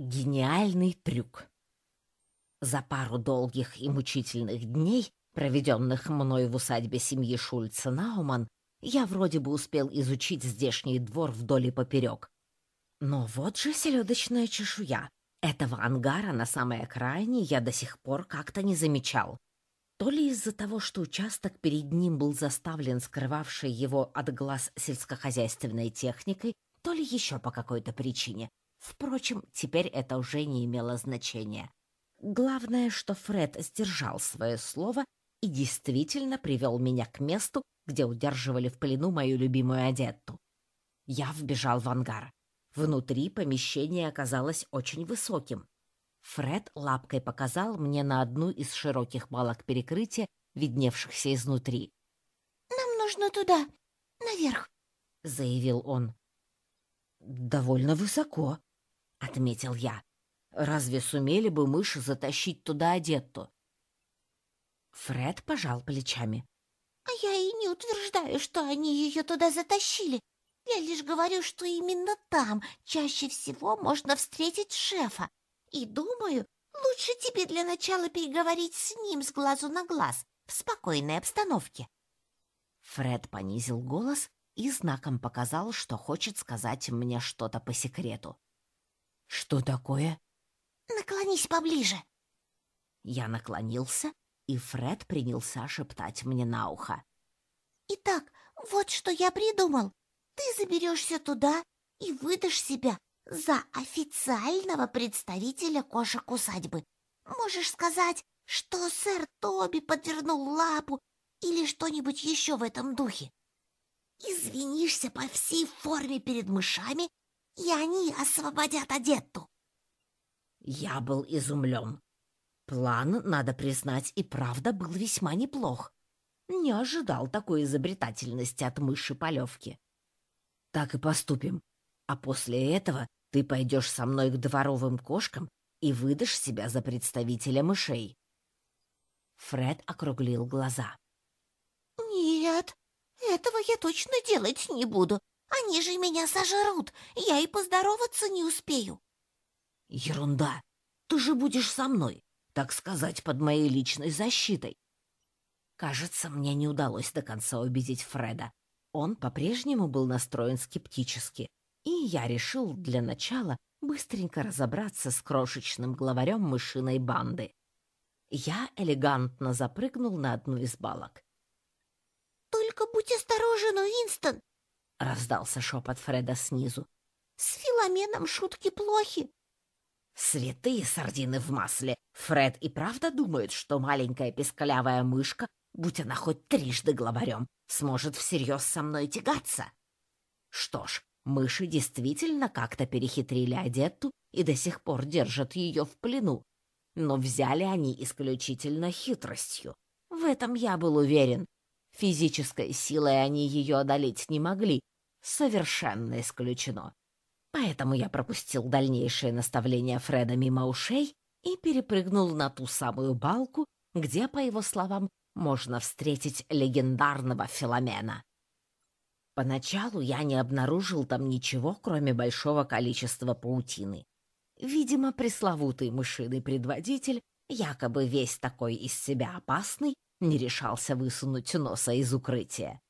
Гениальный трюк. За пару долгих и мучительных дней, проведенных мной в усадьбе семьи Шульца Науман, я вроде бы успел изучить здешний двор вдоль и поперек. Но вот же селедочная чешуя. Этого ангара на самой окраине я до сих пор как-то не замечал. То ли из-за того, что участок перед ним был заставлен скрывавшей его от глаз сельскохозяйственной техникой, то ли еще по какой-то причине. Впрочем, теперь это уже не имело значения. Главное, что Фред сдержал свое слово и действительно привел меня к месту, где удерживали в плену мою любимую одетту. Я вбежал в ангар. Внутри помещение оказалось очень высоким. Фред лапкой показал мне на одну из широких балок перекрытия, видневшихся изнутри. «Нам нужно туда, наверх», — заявил он. «Довольно высоко», — отметил я. «Разве сумели бы мыши затащить туда одетту?» Фред пожал плечами. «А я и не утверждаю, что они ее туда затащили. Я лишь говорю, что именно там чаще всего можно встретить шефа. И думаю, лучше тебе для начала переговорить с ним с глазу на глаз в спокойной обстановке». Фред понизил голос и знаком показал, что хочет сказать мне что-то по секрету. «Что такое?» «Наклонись поближе». Я наклонился, и Фред принялся шептать мне на ухо. «Итак, вот что я придумал. Ты заберешься туда и выдашь себя за официального представителя кошек усадьбы. Можешь сказать, что сэр Тоби подвернул лапу или что-нибудь еще в этом духе. Извинишься по всей форме перед мышами и они освободят Адетту. Я был изумлен. План, надо признать, и правда был весьма неплох. Не ожидал такой изобретательности от мыши Полевки. Так и поступим. А после этого ты пойдешь со мной к дворовым кошкам и выдашь себя за представителя мышей. Фред округлил глаза. «Нет, этого я точно делать не буду. Они же меня сожрут, я и поздороваться не успею. Ерунда. Ты же будешь со мной, так сказать, под моей личной защитой. Кажется, мне не удалось до конца убедить Фреда. Он по-прежнему был настроен скептически, и я решил для начала быстренько разобраться с крошечным главарем мышиной банды. Я элегантно запрыгнул на одну из балок. «Только будь осторожен, Уинстон!» — раздался шепот Фреда снизу. «С Филоменом шутки плохи». «Святые сардины в масле! Фред и правда думает, что маленькая пескалявая мышка, будь она хоть трижды главарем, сможет всерьез со мной тягаться?» Что ж, мыши действительно как-то перехитрили Адетту и до сих пор держат ее в плену. Но взяли они исключительно хитростью. В этом я был уверен. Физической силой они ее одолеть не могли, совершенно исключено. Поэтому я пропустил дальнейшее наставление Фреда мимо ушей и перепрыгнул на ту самую балку, где, по его словам, можно встретить легендарного Филомена. Поначалу я не обнаружил там ничего, кроме большого количества паутины. Видимо, пресловутый мышиный предводитель, якобы весь такой из себя опасный, не решался высунуть носа из укрытия.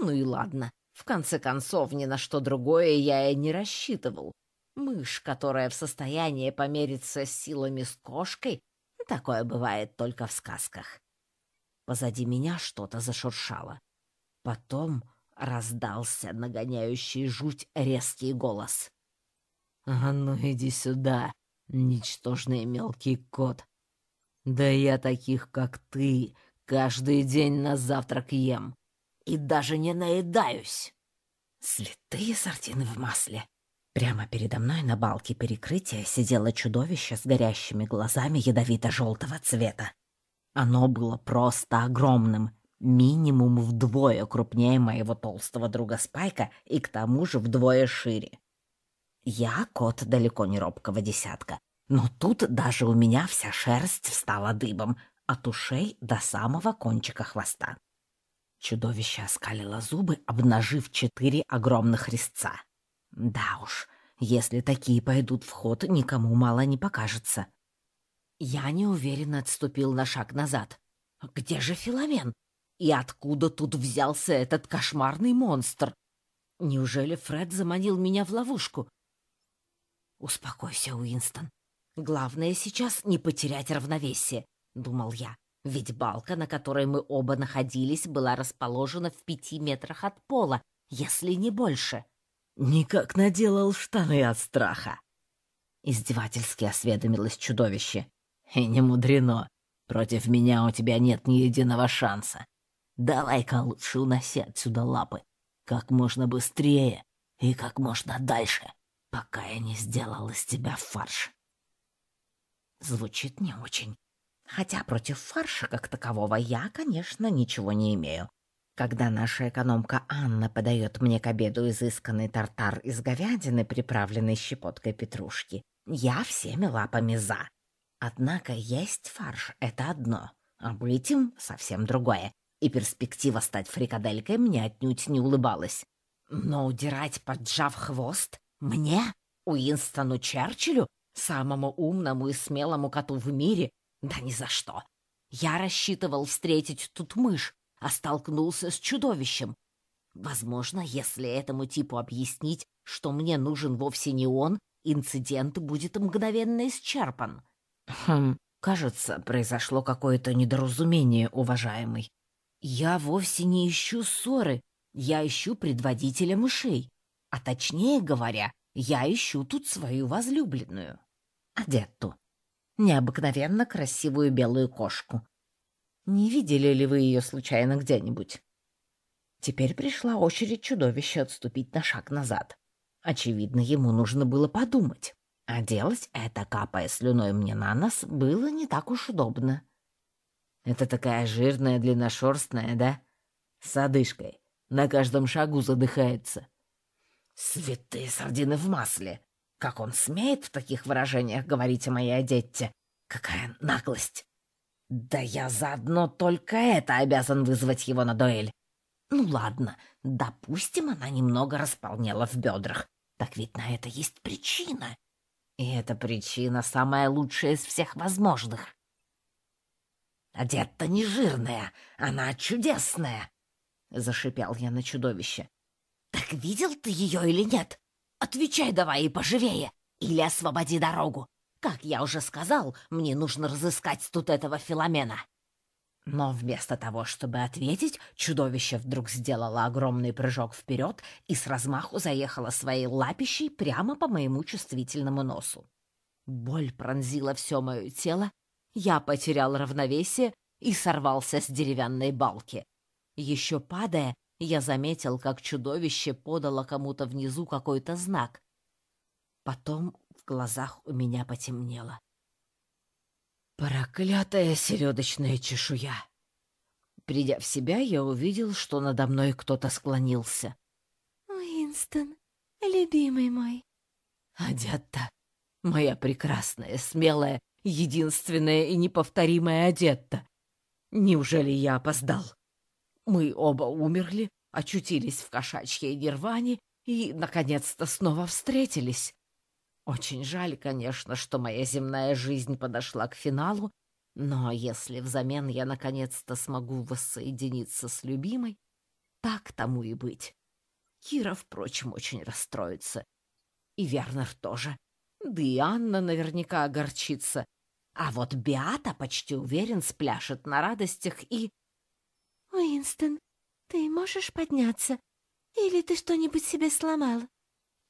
Ну и ладно, в конце концов, ни на что другое я и не рассчитывал. Мышь, которая в состоянии помериться силами с кошкой, такое бывает только в сказках. Позади меня что-то зашуршало. Потом раздался нагоняющий жуть резкий голос. «А ну иди сюда, ничтожный мелкий кот! Да я таких, как ты, каждый день на завтрак ем!» И даже не наедаюсь. Святые сардины в масле. Прямо передо мной на балке перекрытия сидело чудовище с горящими глазами ядовито-желтого цвета. Оно было просто огромным, минимум вдвое крупнее моего толстого друга Спайка и к тому же вдвое шире. Я кот далеко не робкого десятка, но тут даже у меня вся шерсть встала дыбом, от ушей до самого кончика хвоста. Чудовище оскалило зубы, обнажив четыре огромных резца. Да уж, Если такие пойдут в ход, никому мало не покажется. Я неуверенно отступил на шаг назад. Где же Филомен? И откуда тут взялся этот кошмарный монстр? Неужели Фред заманил меня в ловушку? Успокойся, Уинстон. Главное сейчас не потерять равновесие, думал я. Ведь балка, на которой мы оба находились, была расположена в пяти метрах от пола, если не больше. Никак наделал штаны от страха. Издевательски осведомилось чудовище. И не мудрено. Против меня у тебя нет ни единого шанса. Давай-ка лучше уноси отсюда лапы. Как можно быстрее и как можно дальше, пока я не сделал из тебя фарш. Звучит не очень. Хотя против фарша как такового я, конечно, ничего не имею. Когда наша экономка Анна подает мне к обеду изысканный тартар из говядины, приправленный щепоткой петрушки, я всеми лапами за. Однако есть фарш — это одно, а быть им — совсем другое, и перспектива стать фрикаделькой мне отнюдь не улыбалась. Но удирать, поджав хвост, мне, Уинстону Черчиллю, самому умному и смелому коту в мире, да ни за что. Я рассчитывал встретить тут мышь, а столкнулся с чудовищем. Возможно, если этому типу объяснить, что мне нужен вовсе не он, инцидент будет мгновенно исчерпан. Хм, кажется, произошло какое-то недоразумение, уважаемый. Я вовсе не ищу ссоры, я ищу предводителя мышей. А точнее говоря, я ищу тут свою возлюбленную. Адетту. Необыкновенно красивую белую кошку. Не видели ли вы ее случайно где-нибудь? Теперь пришла очередь чудовища отступить на шаг назад. Очевидно, ему нужно было подумать. А делать это, капая слюной мне на нос, было не так уж удобно. Это такая жирная, длинношерстная, да? С одышкой. На каждом шагу задыхается. Святые сардины в масле! Как он смеет в таких выражениях говорить о моей одетте? Какая наглость! Да я заодно только это обязан вызвать его на дуэль. Ну ладно, допустим, она немного располнела в бедрах. Так ведь на это есть причина. И эта причина самая лучшая из всех возможных. «Одета не жирная, она чудесная!» — зашипел я на чудовище. «Так видел ты ее или нет? Отвечай давай и поживее, или освободи дорогу. Как я уже сказал, мне нужно разыскать тут этого Филомена». Но вместо того, чтобы ответить, чудовище вдруг сделало огромный прыжок вперед и с размаху заехало своей лапищей прямо по моему чувствительному носу. Боль пронзила все мое тело, я потерял равновесие и сорвался с деревянной балки. Еще падая, я заметил, как чудовище подало кому-то внизу какой-то знак. Потом в глазах у меня потемнело. Проклятая селедочная чешуя! Придя в себя, я увидел, что надо мной кто-то склонился. «Уинстон, любимый мой!» «Адетта, моя прекрасная, смелая, единственная и неповторимая Адетта! Неужели я опоздал? Мы оба умерли, очутились в кошачьей нирване и, наконец-то, снова встретились. Очень жаль, конечно, что моя земная жизнь подошла к финалу, но если взамен я наконец-то смогу воссоединиться с любимой, так тому и быть. Кира, впрочем, очень расстроится. И Вернер тоже. Да и Анна наверняка огорчится. А вот Биата, почти уверен, спляшет на радостях и... «Уинстон, ты можешь подняться? Или ты что-нибудь себе сломал?»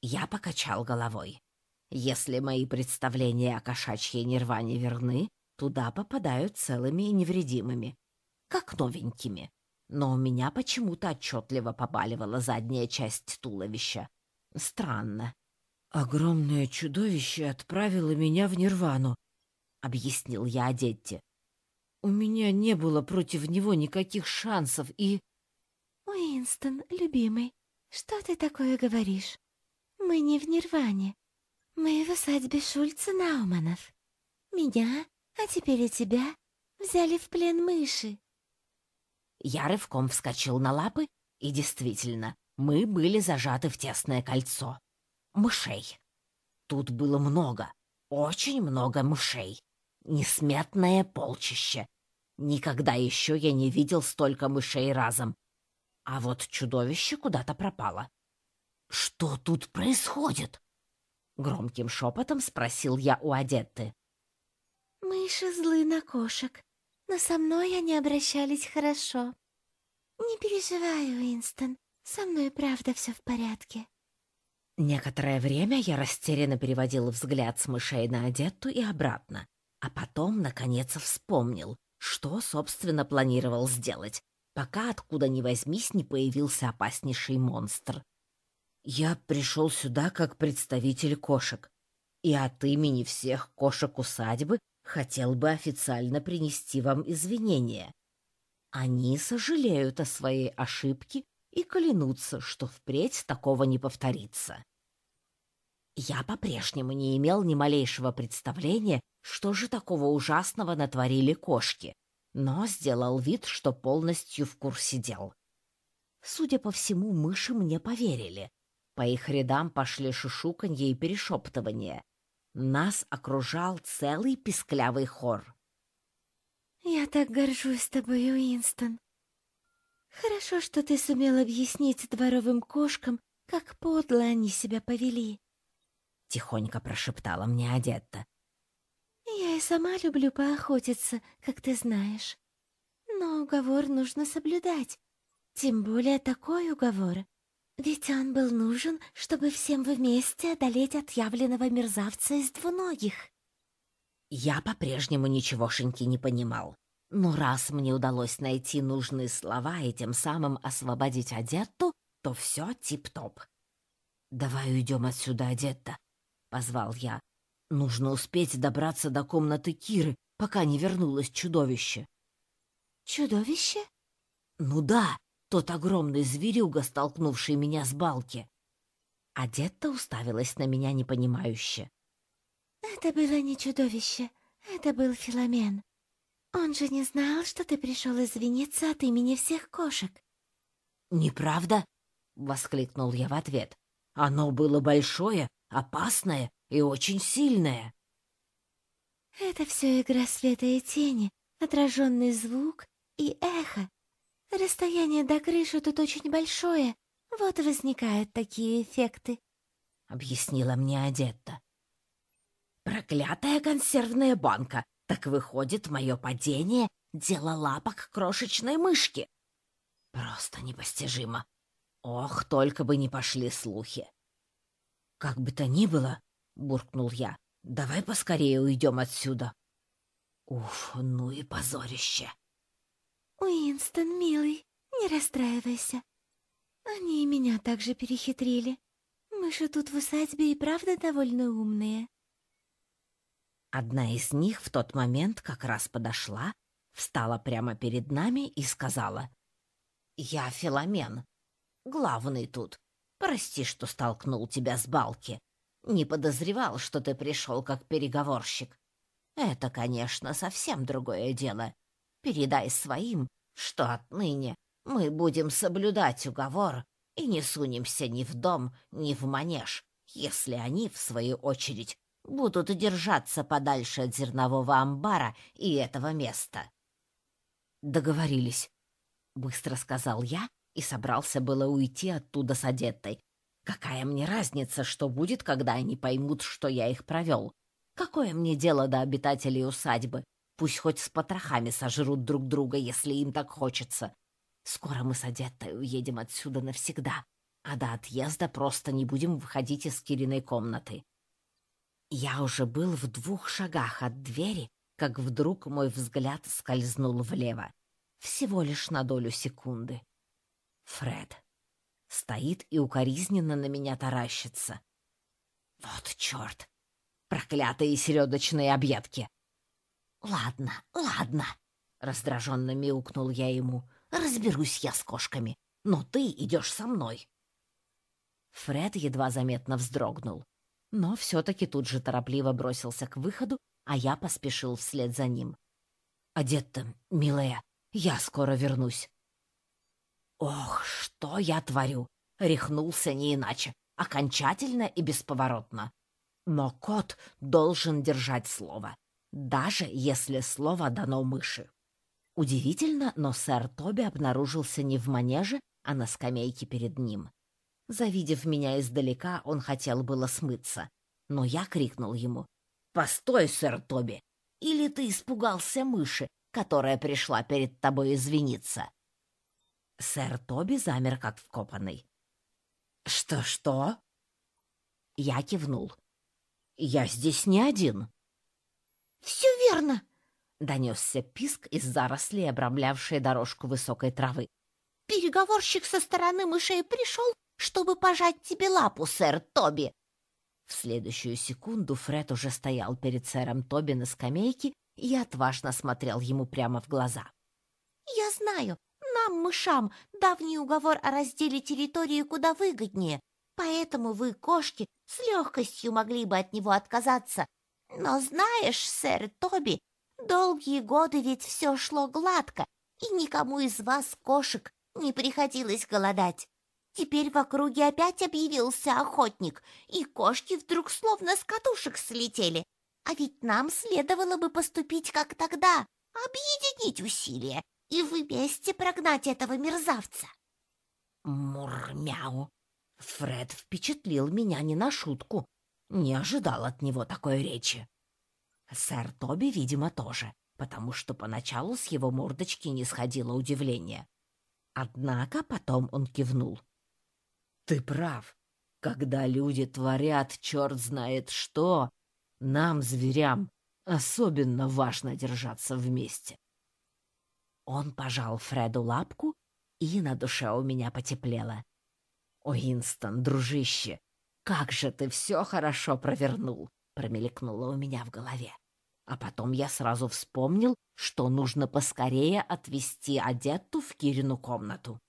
Я покачал головой. Если мои представления о кошачьей нирване верны, туда попадают целыми и невредимыми, как новенькими. Но у меня почему-то отчетливо побаливала задняя часть туловища. Странно. «Огромное чудовище отправило меня в нирвану», — объяснил я Одетте. «У меня не было против него никаких шансов и...» «Уинстон, любимый, что ты такое говоришь? Мы не в нирване. Мы в усадьбе Шульца Науманов. Меня, а теперь и тебя, взяли в плен мыши. Я рывком вскочил на лапы, и действительно, мы были зажаты в тесное кольцо. Мышей. Тут было много, очень много мышей. Несметное полчище. Никогда еще я не видел столько мышей разом. А вот чудовище куда-то пропало. «Что тут происходит?» Громким шепотом спросил я у Адетты. «Мыши злы на кошек, но со мной они обращались хорошо. Не переживай, Уинстон, со мной правда все в порядке». Некоторое время я растерянно переводил взгляд с мышей на Адетту и обратно, а потом, наконец, вспомнил, что, собственно, планировал сделать, пока откуда ни возьмись не появился опаснейший монстр. Я пришел сюда как представитель кошек, и от имени всех кошек усадьбы хотел бы официально принести вам извинения. Они сожалеют о своей ошибке и клянутся, что впредь такого не повторится. Я по-прежнему не имел ни малейшего представления, что же такого ужасного натворили кошки, но сделал вид, что полностью в курсе дел. Судя по всему, мыши мне поверили, по их рядам пошли шушуканье и перешептывание. Нас окружал целый писклявый хор. «Я так горжусь тобой, Уинстон. Хорошо, что ты сумел объяснить дворовым кошкам, как подло они себя повели», — тихонько прошептала мне Адетта. «Я и сама люблю поохотиться, как ты знаешь. Но уговор нужно соблюдать, тем более такой уговор, ведь он был нужен, чтобы всем вместе одолеть отъявленного мерзавца из двуногих. Я по-прежнему ничегошеньки не понимал. Но раз мне удалось найти нужные слова и тем самым освободить Адетту, то все тип-топ. «Давай уйдем отсюда, Адетта», — позвал я. «Нужно успеть добраться до комнаты Киры, пока не вернулось чудовище». «Чудовище?» «Ну да, тот огромный зверюга, столкнувший меня с балки. Адетта уставилась на меня непонимающе. «Это было не чудовище, это был Филомен. Он же не знал, что ты пришел извиниться от имени всех кошек». «Неправда?» — воскликнул я в ответ. «Оно было большое, опасное и очень сильное». «Это все игра света и тени, отраженный звук и эхо, Расстояние до крыши тут очень большое, вот возникают такие эффекты», — объяснила мне Адетта. «Проклятая консервная банка! Так выходит, мое падение — дело лапок крошечной мышки!» Просто непостижимо. Ох, только бы не пошли слухи. «Как бы то ни было», — буркнул я, — «давай поскорее уйдем отсюда». Уф, ну и позорище. «Уинстон, милый, не расстраивайся. Они и меня также перехитрили. Мыши тут в усадьбе и правда довольно умные». Одна из них в тот момент как раз подошла, встала прямо перед нами и сказала. «Я Филомен, главный тут. Прости, что столкнул тебя с балки. Не подозревал, что ты пришел как переговорщик. Это, конечно, совсем другое дело. Передай своим, что отныне мы будем соблюдать уговор и не сунемся ни в дом, ни в манеж, если они, в свою очередь, будут держаться подальше от зернового амбара и этого места. Договорились, быстро сказал я и собрался было уйти оттуда с одетой. Какая мне разница, что будет, когда они поймут, что я их провел? Какое мне дело до обитателей усадьбы? Пусть хоть с потрохами сожрут друг друга, если им так хочется. Скоро мы с Адеттой уедем отсюда навсегда, а до отъезда просто не будем выходить из Кириной комнаты. Я уже был в двух шагах от двери, как вдруг мой взгляд скользнул влево. Всего лишь на долю секунды. Фред стоит и укоризненно на меня таращится. Вот черт! Проклятые середочные объедки! «Ладно, ладно», — раздраженно мяукнул я ему. «Разберусь я с кошками, но ты идешь со мной». Фред едва заметно вздрогнул, но все-таки тут же торопливо бросился к выходу, а я поспешил вслед за ним. «Одет-то, милая, я скоро вернусь». Ох, что я творю! Рехнулся не иначе, окончательно и бесповоротно. Но кот должен держать слово, даже если слово дано мыши. Удивительно, но сэр Тоби обнаружился не в манеже, а на скамейке перед ним. Завидев меня издалека, он хотел было смыться, но я крикнул ему. «Постой, сэр Тоби! Или ты испугался мыши, которая пришла перед тобой извиниться?» Сэр Тоби замер, как вкопанный. «Что-что?» Я кивнул. «Я здесь не один». «Все верно!» — донесся писк из зарослей, обрамлявшей дорожку высокой травы. «Переговорщик со стороны мышей пришел, чтобы пожать тебе лапу, сэр Тоби!» В следующую секунду Фред уже стоял перед сэром Тоби на скамейке и отважно смотрел ему прямо в глаза. «Я знаю, нам, мышам, давний уговор о разделе территории куда выгоднее, поэтому вы, кошки, с легкостью могли бы от него отказаться. Но знаешь, сэр Тоби, долгие годы ведь все шло гладко, и никому из вас, кошек, не приходилось голодать. Теперь в округе опять объявился охотник, и кошки вдруг словно с катушек слетели. А ведь нам следовало бы поступить как тогда, объединить усилия и вместе прогнать этого мерзавца. Мурмяу. Фред впечатлил меня не на шутку. Не ожидал от него такой речи. Сэр Тоби, видимо, тоже, потому что поначалу с его мордочки не сходило удивление. Однако потом он кивнул. «Ты прав. Когда люди творят черт знает что, нам, зверям, особенно важно держаться вместе». Он пожал Фреду лапку, и на душе у меня потеплело. «Уинстон, дружище, как же ты все хорошо провернул!» промелькнуло у меня в голове. А потом я сразу вспомнил, что нужно поскорее отвезти Адетту в Кирину комнату.